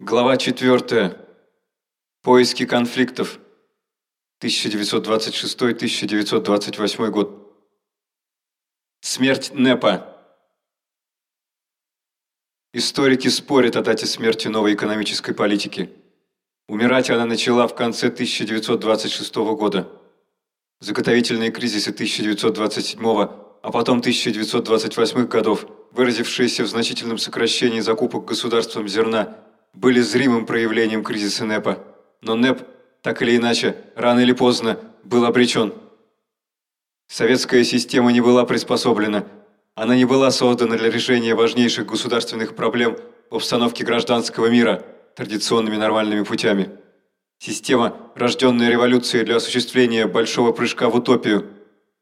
Глава 4. Поиски конфликтов. 1926-1928 год. Смерть НЭПа. Историки спорят о дате смерти новой экономической политики. Умирать она начала в конце 1926 года. Заготовительные кризисы 1927, а потом 1928 годов, выразившиеся в значительном сокращении закупок государством зерна, были зримым проявлением кризиса НЭПа. Но НЭП, так или иначе, рано или поздно, был обречен. Советская система не была приспособлена. Она не была создана для решения важнейших государственных проблем в обстановке гражданского мира традиционными нормальными путями. Система, рожденная революцией для осуществления большого прыжка в утопию,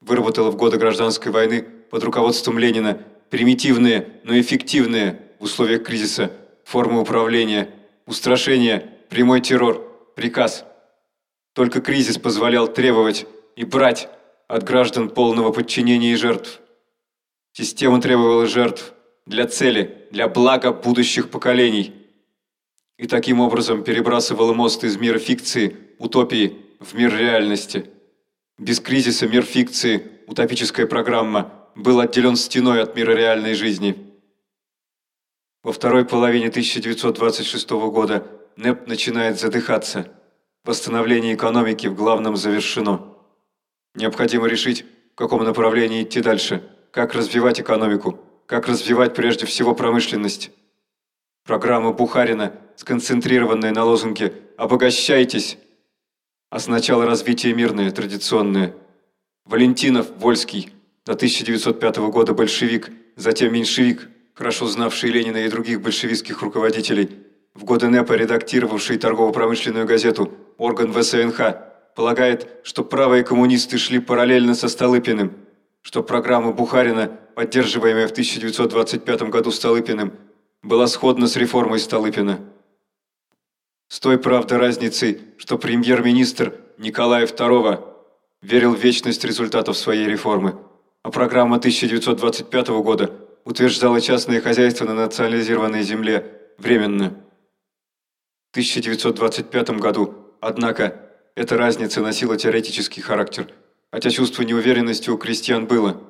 выработала в годы гражданской войны под руководством Ленина примитивные, но эффективные в условиях кризиса формы управления, устрашение, прямой террор, приказ. Только кризис позволял требовать и брать от граждан полного подчинения и жертв. Система требовала жертв для цели, для блага будущих поколений. И таким образом перебрасывала мост из мира фикции, утопии, в мир реальности. Без кризиса мир фикции, утопическая программа, был отделен стеной от мира реальной жизни. Во второй половине 1926 года НЭП начинает задыхаться. Восстановление экономики в главном завершено. Необходимо решить, в каком направлении идти дальше, как развивать экономику, как развивать прежде всего промышленность. Программа Бухарина, сконцентрированная на лозунге «Обогащайтесь», а сначала развитие мирное, традиционное. Валентинов, Вольский, до 1905 года большевик, затем меньшевик, хорошо знавший Ленина и других большевистских руководителей, в годы НЭПа редактировавший торгово-промышленную газету «Орган ВСНХ», полагает, что правые коммунисты шли параллельно со Столыпиным, что программа Бухарина, поддерживаемая в 1925 году Столыпиным, была сходна с реформой Столыпина. С той, правда, разницей, что премьер-министр Николая II верил в вечность результатов своей реформы, а программа 1925 года утверждала частное хозяйство на национализированной земле временно. В 1925 году, однако, эта разница носила теоретический характер, хотя чувство неуверенности у крестьян было.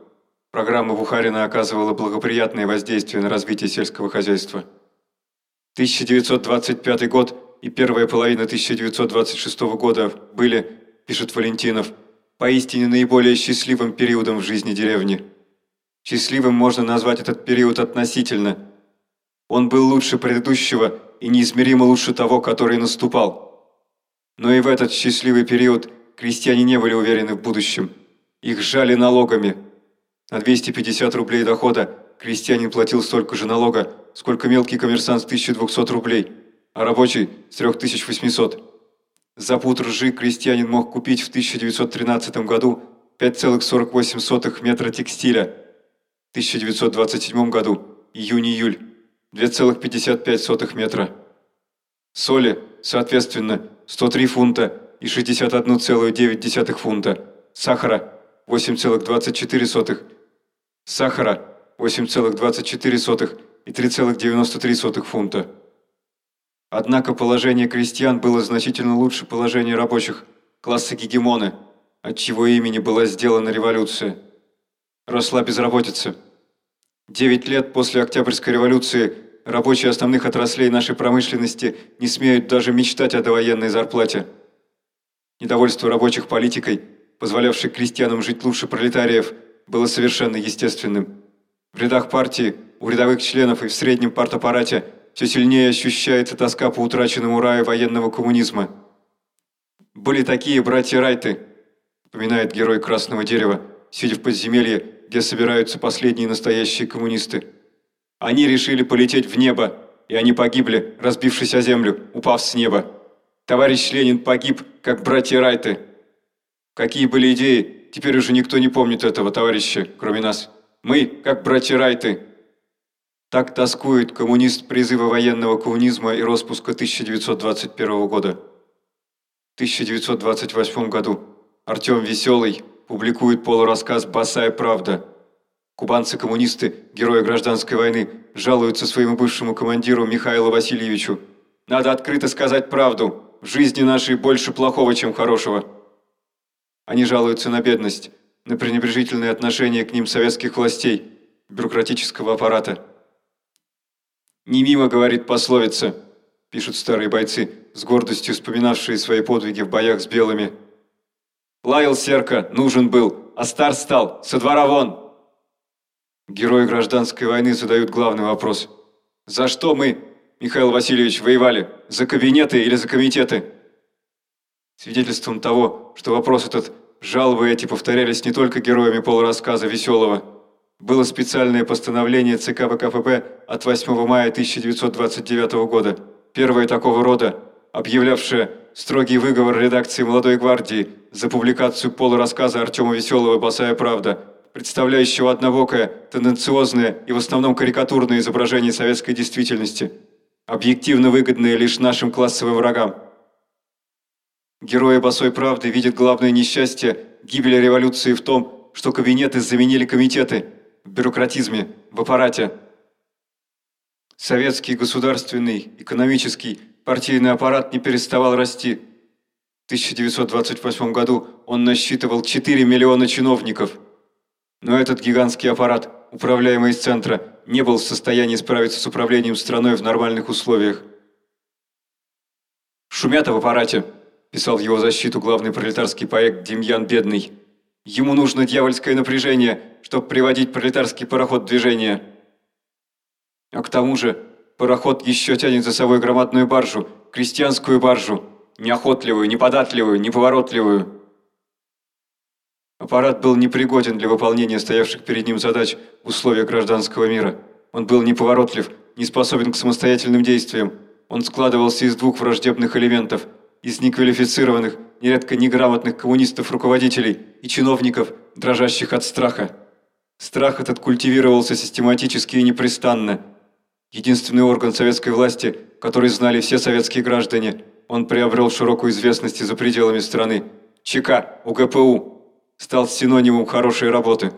Программа Бухарина оказывала благоприятное воздействие на развитие сельского хозяйства. 1925 год и первая половина 1926 года были, пишет Валентинов, поистине наиболее счастливым периодом в жизни деревни. Счастливым можно назвать этот период относительно. Он был лучше предыдущего и неизмеримо лучше того, который наступал. Но и в этот счастливый период крестьяне не были уверены в будущем. Их жали налогами. На 250 рублей дохода крестьянин платил столько же налога, сколько мелкий коммерсант с 1200 рублей, а рабочий с 3800. За пуд ржи крестьянин мог купить в 1913 году 5,48 метра текстиля, 1927 году, июнь-июль, 2,55 метра. Соли, соответственно, 103 фунта и 61,9 фунта. Сахара 8,24. Сахара 8,24 и 3,93 фунта. Однако положение крестьян было значительно лучше положения рабочих, класса гегемоны, от чьего имени была сделана революция. Росла безработица. Девять лет после Октябрьской революции рабочие основных отраслей нашей промышленности не смеют даже мечтать о довоенной зарплате. Недовольство рабочих политикой, позволявшей крестьянам жить лучше пролетариев, было совершенно естественным. В рядах партии, у рядовых членов и в среднем партаппарате все сильнее ощущается тоска по утраченному раю военного коммунизма. «Были такие братья Райты», упоминает герой «Красного дерева», сидя в подземелье, где собираются последние настоящие коммунисты. Они решили полететь в небо, и они погибли, разбившись о землю, упав с неба. Товарищ Ленин погиб, как братья Райты. Какие были идеи, теперь уже никто не помнит этого, товарищи, кроме нас. Мы, как братья Райты. Так тоскует коммунист призыва военного коммунизма и распуска 1921 года. В 1928 году Артем Веселый публикует полурассказ «Босая правда», Кубанцы-коммунисты, герои гражданской войны, жалуются своему бывшему командиру Михаилу Васильевичу. Надо открыто сказать правду. В жизни нашей больше плохого, чем хорошего. Они жалуются на бедность, на пренебрежительное отношение к ним советских властей, бюрократического аппарата. «Не мимо, — говорит пословица, — пишут старые бойцы, с гордостью вспоминавшие свои подвиги в боях с белыми. Лаял Серка, нужен был, а стар стал, со двора вон!» Герои гражданской войны задают главный вопрос. «За что мы, Михаил Васильевич, воевали? За кабинеты или за комитеты?» Свидетельством того, что вопрос этот, жалобы эти повторялись не только героями полурассказа «Веселого», было специальное постановление ЦК ВКПБ от 8 мая 1929 года, первое такого рода, объявлявшее строгий выговор редакции «Молодой гвардии» за публикацию полурассказа Артема Веселого «Босая правда», представляющего однобокое, тенденциозное и в основном карикатурное изображение советской действительности, объективно выгодное лишь нашим классовым врагам. Герои «Босой правды» видят главное несчастье гибели революции в том, что кабинеты заменили комитеты в бюрократизме, в аппарате. Советский государственный, экономический, партийный аппарат не переставал расти. В 1928 году он насчитывал 4 миллиона чиновников. Но этот гигантский аппарат, управляемый из центра, не был в состоянии справиться с управлением страной в нормальных условиях. Шумят в аппарате писал в его защиту главный пролетарский поэт Демьян Бедный. Ему нужно дьявольское напряжение, чтобы приводить пролетарский пароход в движение. А к тому же пароход еще тянет за собой громадную баржу, крестьянскую баржу, неохотливую, неподатливую, неповоротливую. Аппарат был непригоден для выполнения стоявших перед ним задач в условиях гражданского мира. Он был неповоротлив, не способен к самостоятельным действиям. Он складывался из двух враждебных элементов – из неквалифицированных, нередко неграмотных коммунистов-руководителей и чиновников, дрожащих от страха. Страх этот культивировался систематически и непрестанно. Единственный орган советской власти, который знали все советские граждане, он приобрел широкую известность за пределами страны. ЧК, УГПУ, стал синонимом хорошей работы.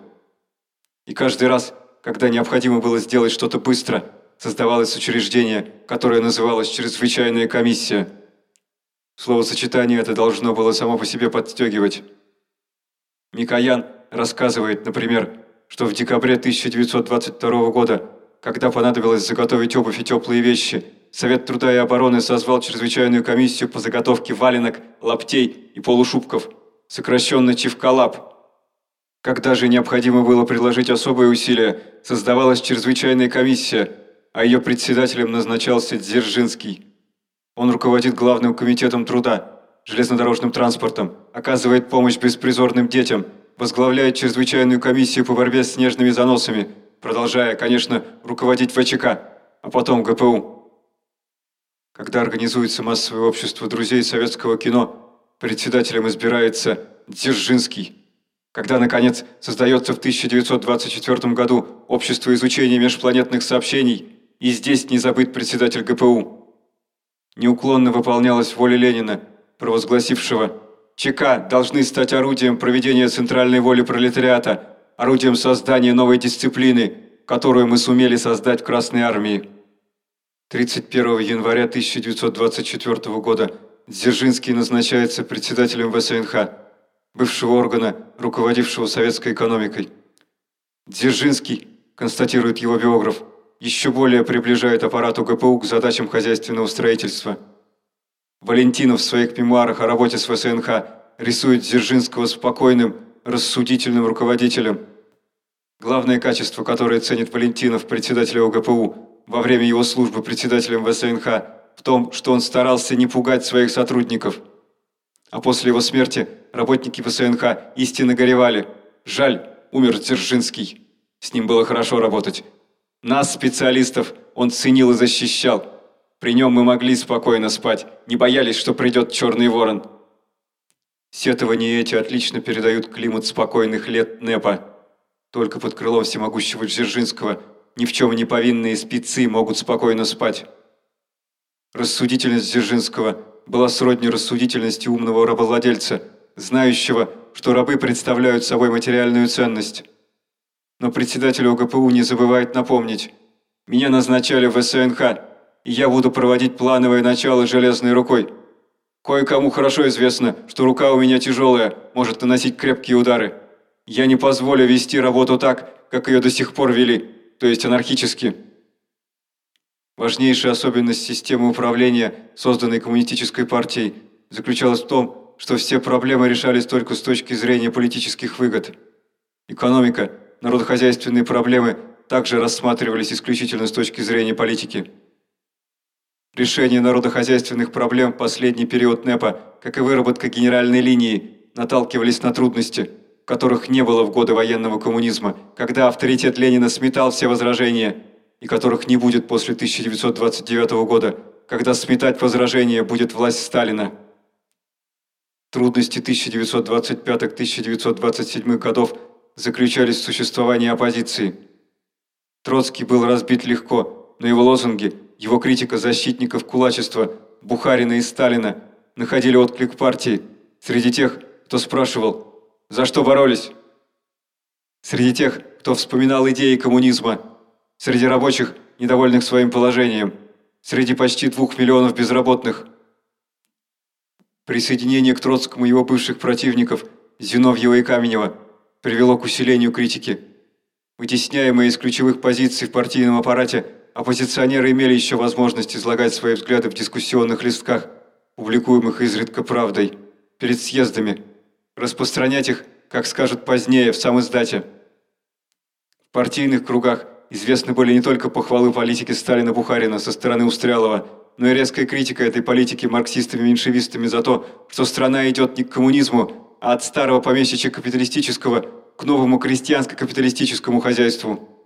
И каждый раз, когда необходимо было сделать что-то быстро, создавалось учреждение, которое называлось «Чрезвычайная комиссия», Словосочетание это должно было само по себе подстегивать. Микоян рассказывает, например, что в декабре 1922 года, когда понадобилось заготовить обувь и теплые вещи, Совет труда и обороны созвал чрезвычайную комиссию по заготовке валенок, лаптей и полушубков, сокращенно Чевколап. Когда же необходимо было приложить особые усилия, создавалась чрезвычайная комиссия, а ее председателем назначался Дзержинский. Он руководит главным комитетом труда, железнодорожным транспортом, оказывает помощь беспризорным детям, возглавляет чрезвычайную комиссию по борьбе с снежными заносами, продолжая, конечно, руководить ВЧК, а потом ГПУ. Когда организуется массовое общество друзей советского кино, председателем избирается Дзержинский. Когда, наконец, создается в 1924 году Общество изучения межпланетных сообщений, и здесь не забыт председатель ГПУ неуклонно выполнялась воля Ленина, провозгласившего «ЧК должны стать орудием проведения центральной воли пролетариата, орудием создания новой дисциплины, которую мы сумели создать в Красной Армии». 31 января 1924 года Дзержинский назначается председателем ВСНХ, бывшего органа, руководившего советской экономикой. Дзержинский, констатирует его биограф, еще более приближает аппарат УГПУ к задачам хозяйственного строительства. Валентинов в своих мемуарах о работе с ВСНХ рисует Дзержинского спокойным, рассудительным руководителем. Главное качество, которое ценит Валентинов, председателя УГПУ, во время его службы председателем ВСНХ, в том, что он старался не пугать своих сотрудников. А после его смерти работники ВСНХ истинно горевали. Жаль, умер Дзержинский. С ним было хорошо работать. Нас, специалистов, он ценил и защищал. При нем мы могли спокойно спать, не боялись, что придет черный ворон. Сетования эти отлично передают климат спокойных лет НЭПа. Только под крылом всемогущего Дзержинского ни в чем не повинные спецы могут спокойно спать. Рассудительность Дзержинского была сродни рассудительности умного рабовладельца, знающего, что рабы представляют собой материальную ценность. Но председатель ОГПУ не забывает напомнить. Меня назначали в СНХ, и я буду проводить плановое начало железной рукой. Кое-кому хорошо известно, что рука у меня тяжелая, может наносить крепкие удары. Я не позволю вести работу так, как ее до сих пор вели, то есть анархически. Важнейшая особенность системы управления, созданной коммунистической партией, заключалась в том, что все проблемы решались только с точки зрения политических выгод. Экономика, народохозяйственные проблемы также рассматривались исключительно с точки зрения политики. Решение народохозяйственных проблем в последний период НЭПа, как и выработка генеральной линии, наталкивались на трудности, которых не было в годы военного коммунизма, когда авторитет Ленина сметал все возражения, и которых не будет после 1929 года, когда сметать возражения будет власть Сталина. Трудности 1925-1927 годов заключались в существовании оппозиции. Троцкий был разбит легко, но его лозунги, его критика защитников кулачества, Бухарина и Сталина находили отклик партии среди тех, кто спрашивал, за что боролись? Среди тех, кто вспоминал идеи коммунизма, среди рабочих, недовольных своим положением, среди почти двух миллионов безработных – Присоединение к Троцкому его бывших противников Зиновьева и Каменева привело к усилению критики. Вытесняемые из ключевых позиций в партийном аппарате, оппозиционеры имели еще возможность излагать свои взгляды в дискуссионных листках, публикуемых изредка правдой, перед съездами, распространять их, как скажут позднее, в сам издате. В партийных кругах известны были не только похвалы политики Сталина-Бухарина со стороны Устрялова – но и резкая критика этой политики марксистами-меньшевистами за то, что страна идет не к коммунизму, а от старого помещичья капиталистического к новому крестьянско-капиталистическому хозяйству.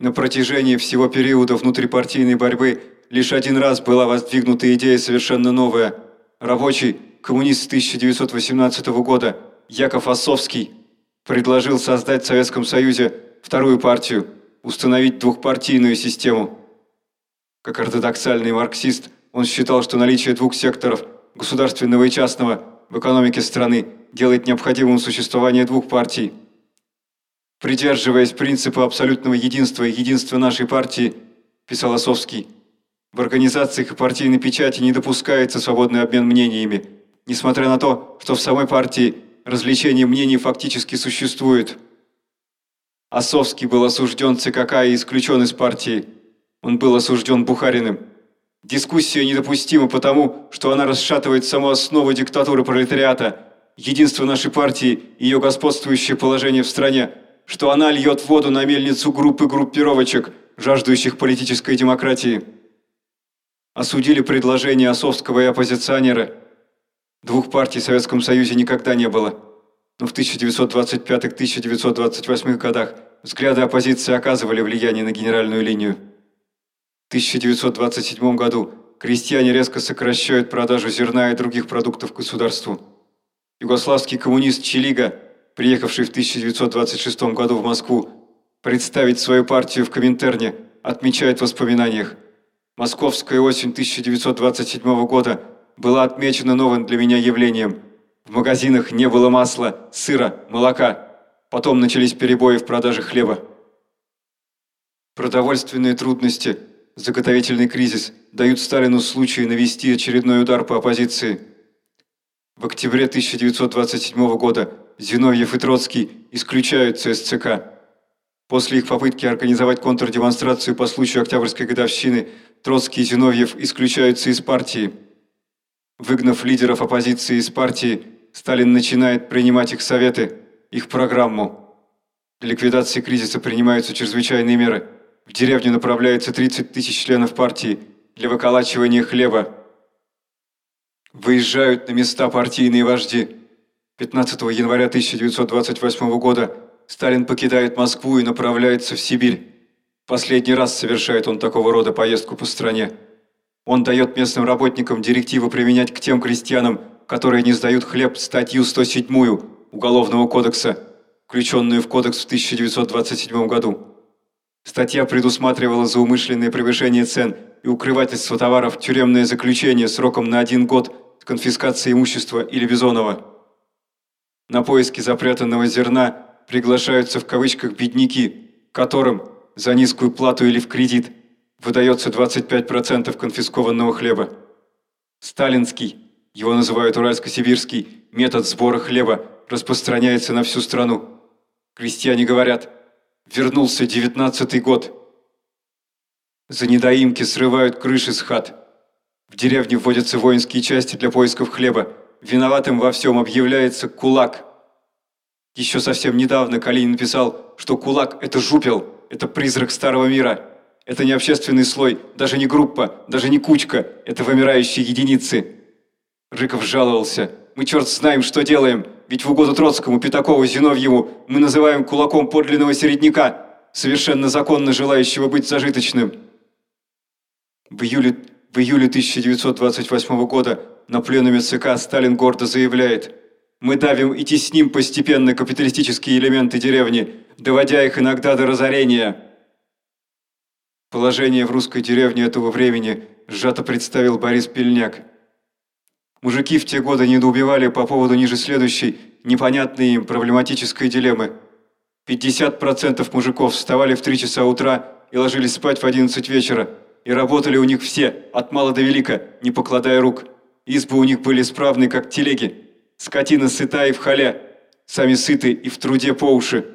На протяжении всего периода внутрипартийной борьбы лишь один раз была воздвигнута идея совершенно новая. Рабочий, коммунист 1918 года, Яков Осовский, предложил создать в Советском Союзе вторую партию, установить двухпартийную систему – как ортодоксальный марксист, он считал, что наличие двух секторов, государственного и частного, в экономике страны делает необходимым существование двух партий. Придерживаясь принципа абсолютного единства и единства нашей партии, писал Осовский, в организациях и партийной печати не допускается свободный обмен мнениями, несмотря на то, что в самой партии развлечение мнений фактически существует. Осовский был осужден ЦКК и исключен из партии – он был осужден Бухариным. Дискуссия недопустима потому, что она расшатывает саму основу диктатуры пролетариата, единство нашей партии и ее господствующее положение в стране, что она льет воду на мельницу группы группировочек, жаждущих политической демократии. Осудили предложение Осовского и оппозиционера. Двух партий в Советском Союзе никогда не было. Но в 1925-1928 годах взгляды оппозиции оказывали влияние на генеральную линию. 1927 году крестьяне резко сокращают продажу зерна и других продуктов государству. Югославский коммунист Челига, приехавший в 1926 году в Москву, представить свою партию в Коминтерне, отмечает в воспоминаниях. Московская осень 1927 года была отмечена новым для меня явлением. В магазинах не было масла, сыра, молока. Потом начались перебои в продаже хлеба. Продовольственные трудности – заготовительный кризис дают Сталину случай навести очередной удар по оппозиции. В октябре 1927 года Зиновьев и Троцкий исключаются из ЦК. После их попытки организовать контрдемонстрацию по случаю Октябрьской годовщины, Троцкий и Зиновьев исключаются из партии. Выгнав лидеров оппозиции из партии, Сталин начинает принимать их советы, их программу. Для ликвидации кризиса принимаются чрезвычайные меры – в деревню направляется 30 тысяч членов партии для выколачивания хлеба. Выезжают на места партийные вожди. 15 января 1928 года Сталин покидает Москву и направляется в Сибирь. Последний раз совершает он такого рода поездку по стране. Он дает местным работникам директиву применять к тем крестьянам, которые не сдают хлеб, статью 107 Уголовного кодекса, включенную в кодекс в 1927 году. Статья предусматривала за умышленное превышение цен и укрывательство товаров тюремное заключение сроком на один год с конфискацией имущества или Бизонова. На поиски запрятанного зерна приглашаются в кавычках «бедняки», которым за низкую плату или в кредит выдается 25% конфискованного хлеба. Сталинский, его называют уральско-сибирский, метод сбора хлеба распространяется на всю страну. Крестьяне говорят, вернулся девятнадцатый год. За недоимки срывают крыши с хат. В деревне вводятся воинские части для поисков хлеба. Виноватым во всем объявляется кулак. Еще совсем недавно Калинин написал, что кулак – это жупел, это призрак старого мира. Это не общественный слой, даже не группа, даже не кучка, это вымирающие единицы. Рыков жаловался. Мы черт знаем, что делаем, ведь в угоду Троцкому, Пятакову, Зиновьеву мы называем кулаком подлинного середняка, совершенно законно желающего быть зажиточным. В июле, в июле 1928 года на пленуме ЦК Сталин гордо заявляет «Мы давим и тесним постепенно капиталистические элементы деревни, доводя их иногда до разорения». Положение в русской деревне этого времени сжато представил Борис Пельняк. Мужики в те годы недоубивали по поводу ниже следующей, непонятной им проблематической дилеммы. 50% мужиков вставали в 3 часа утра и ложились спать в 11 вечера, и работали у них все, от мала до велика, не покладая рук. Избы у них были справны, как телеги. Скотина сыта и в хале, сами сыты и в труде по уши.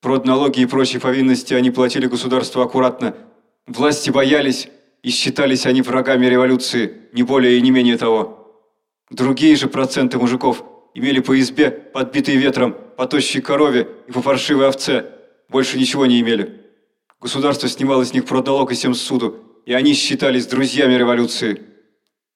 Продналоги и прочие повинности они платили государству аккуратно. Власти боялись, и считались они врагами революции, не более и не менее того. Другие же проценты мужиков имели по избе, подбитые ветром, по тощей корове и по паршивой овце. Больше ничего не имели. Государство снимало с них продналог и всем суду, и они считались друзьями революции.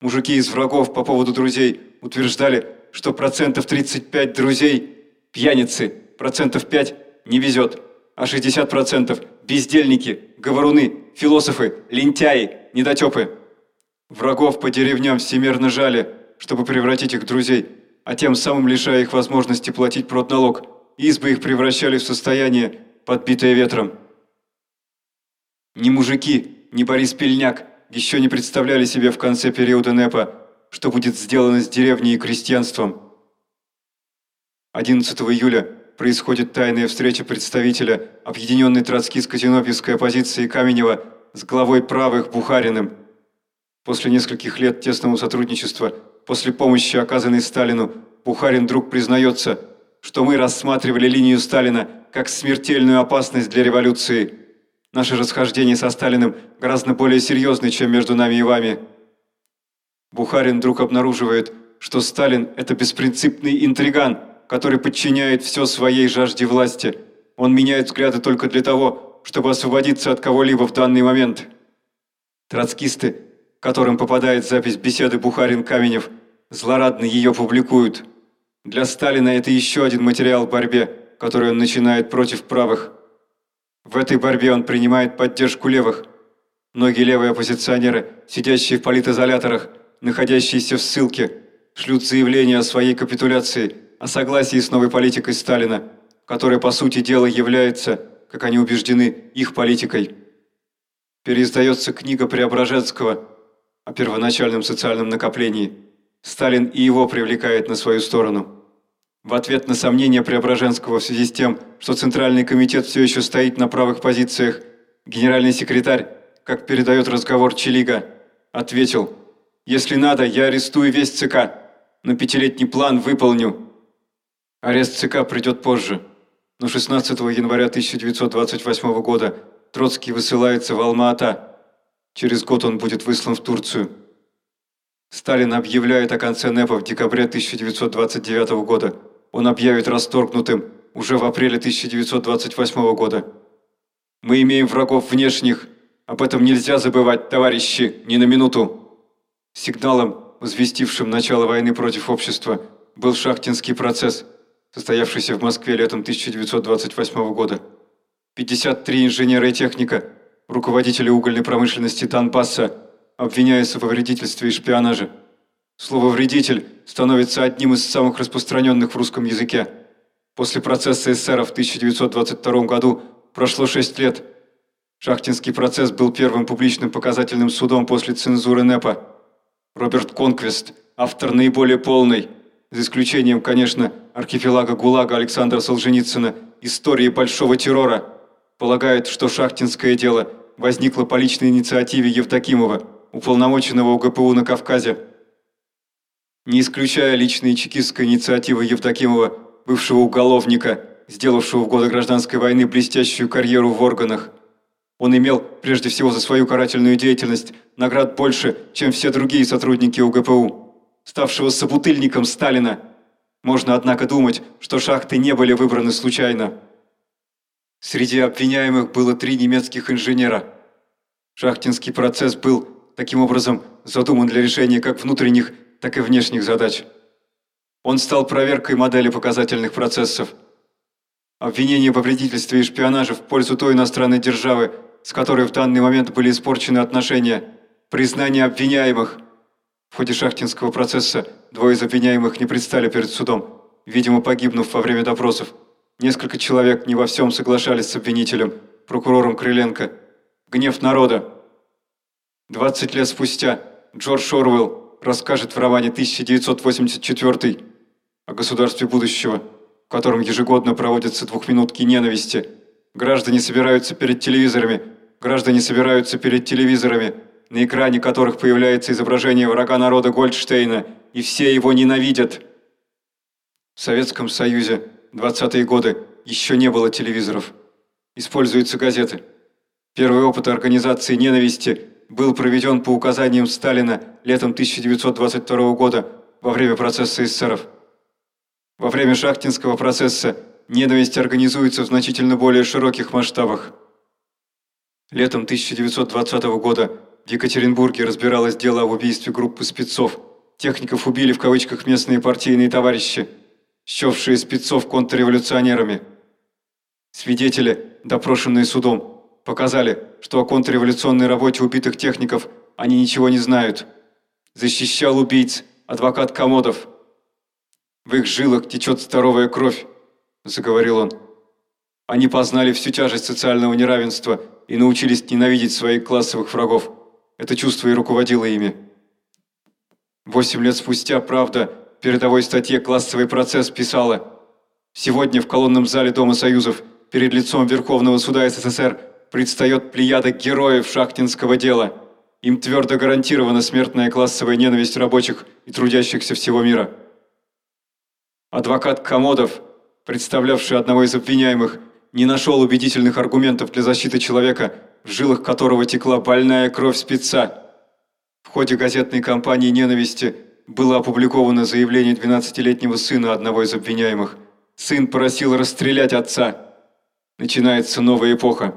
Мужики из врагов по поводу друзей утверждали, что процентов 35 друзей – пьяницы, процентов 5 – не везет, а 60 процентов – бездельники, говоруны, философы, лентяи, недотепы. Врагов по деревням всемирно жали – чтобы превратить их в друзей, а тем самым лишая их возможности платить продналог. Избы их превращали в состояние, подбитое ветром. Ни мужики, ни Борис Пельняк еще не представляли себе в конце периода НЭПа, что будет сделано с деревней и крестьянством. 11 июля происходит тайная встреча представителя объединенной троцкистско-зиновьевской оппозиции Каменева с главой правых Бухариным. После нескольких лет тесного сотрудничества после помощи, оказанной Сталину, Бухарин вдруг признается, что мы рассматривали линию Сталина как смертельную опасность для революции. Наше расхождение со Сталиным гораздо более серьезное, чем между нами и вами. Бухарин вдруг обнаруживает, что Сталин – это беспринципный интриган, который подчиняет все своей жажде власти. Он меняет взгляды только для того, чтобы освободиться от кого-либо в данный момент. Троцкисты которым попадает запись беседы Бухарин-Каменев, злорадно ее публикуют. Для Сталина это еще один материал в борьбе, который он начинает против правых. В этой борьбе он принимает поддержку левых. Многие левые оппозиционеры, сидящие в политизоляторах, находящиеся в ссылке, шлют заявление о своей капитуляции, о согласии с новой политикой Сталина, которая, по сути дела, является, как они убеждены, их политикой. Переиздается книга Преображенского о первоначальном социальном накоплении, Сталин и его привлекает на свою сторону. В ответ на сомнения Преображенского в связи с тем, что Центральный комитет все еще стоит на правых позициях, генеральный секретарь, как передает разговор Челига, ответил «Если надо, я арестую весь ЦК, но пятилетний план выполню». Арест ЦК придет позже, но 16 января 1928 года Троцкий высылается в Алма-Ата, Через год он будет выслан в Турцию. Сталин объявляет о конце НЭПа в декабре 1929 года. Он объявит расторгнутым уже в апреле 1928 года. Мы имеем врагов внешних. Об этом нельзя забывать, товарищи, ни на минуту. Сигналом, возвестившим начало войны против общества, был шахтинский процесс, состоявшийся в Москве летом 1928 года. 53 инженера и техника – руководители угольной промышленности Донбасса, обвиняются во вредительстве и шпионаже. Слово «вредитель» становится одним из самых распространенных в русском языке. После процесса эсеров в 1922 году прошло 6 лет. Шахтинский процесс был первым публичным показательным судом после цензуры НЭПа. Роберт Конквест, автор наиболее полной, за исключением, конечно, архипелага ГУЛАГа Александра Солженицына, истории большого террора, полагает, что шахтинское дело – возникла по личной инициативе Евдокимова, уполномоченного УГПУ на Кавказе. Не исключая личной чекистской инициативы Евдокимова, бывшего уголовника, сделавшего в годы гражданской войны блестящую карьеру в органах, он имел, прежде всего за свою карательную деятельность, наград больше, чем все другие сотрудники УГПУ, ставшего собутыльником Сталина. Можно, однако, думать, что шахты не были выбраны случайно. Среди обвиняемых было три немецких инженера. Шахтинский процесс был, таким образом, задуман для решения как внутренних, так и внешних задач. Он стал проверкой модели показательных процессов. Обвинение по вредительстве и шпионаже в пользу той иностранной державы, с которой в данный момент были испорчены отношения, признание обвиняемых. В ходе шахтинского процесса двое из обвиняемых не предстали перед судом, видимо, погибнув во время допросов. Несколько человек не во всем соглашались с обвинителем, прокурором Крыленко. Гнев народа. 20 лет спустя Джордж Орвелл расскажет в романе 1984 о государстве будущего, в котором ежегодно проводятся двухминутки ненависти. Граждане собираются перед телевизорами, граждане собираются перед телевизорами, на экране которых появляется изображение врага народа Гольдштейна, и все его ненавидят. В Советском Союзе 20-е годы еще не было телевизоров. Используются газеты. Первый опыт организации ненависти был проведен по указаниям Сталина летом 1922 года во время процесса эсеров. Во время шахтинского процесса ненависть организуется в значительно более широких масштабах. Летом 1920 года в Екатеринбурге разбиралось дело об убийстве группы спецов. Техников убили в кавычках местные партийные товарищи – счевшие спецов контрреволюционерами. Свидетели, допрошенные судом, показали, что о контрреволюционной работе убитых техников они ничего не знают. Защищал убийц адвокат Комодов. «В их жилах течет здоровая кровь», – заговорил он. «Они познали всю тяжесть социального неравенства и научились ненавидеть своих классовых врагов. Это чувство и руководило ими». Восемь лет спустя «Правда» передовой статье «Классовый процесс» писала «Сегодня в колонном зале Дома Союзов перед лицом Верховного суда СССР предстает плеяда героев шахтинского дела. Им твердо гарантирована смертная классовая ненависть рабочих и трудящихся всего мира». Адвокат Комодов, представлявший одного из обвиняемых, не нашел убедительных аргументов для защиты человека, в жилах которого текла больная кровь спеца. В ходе газетной кампании ненависти было опубликовано заявление 12-летнего сына одного из обвиняемых. Сын просил расстрелять отца. Начинается новая эпоха.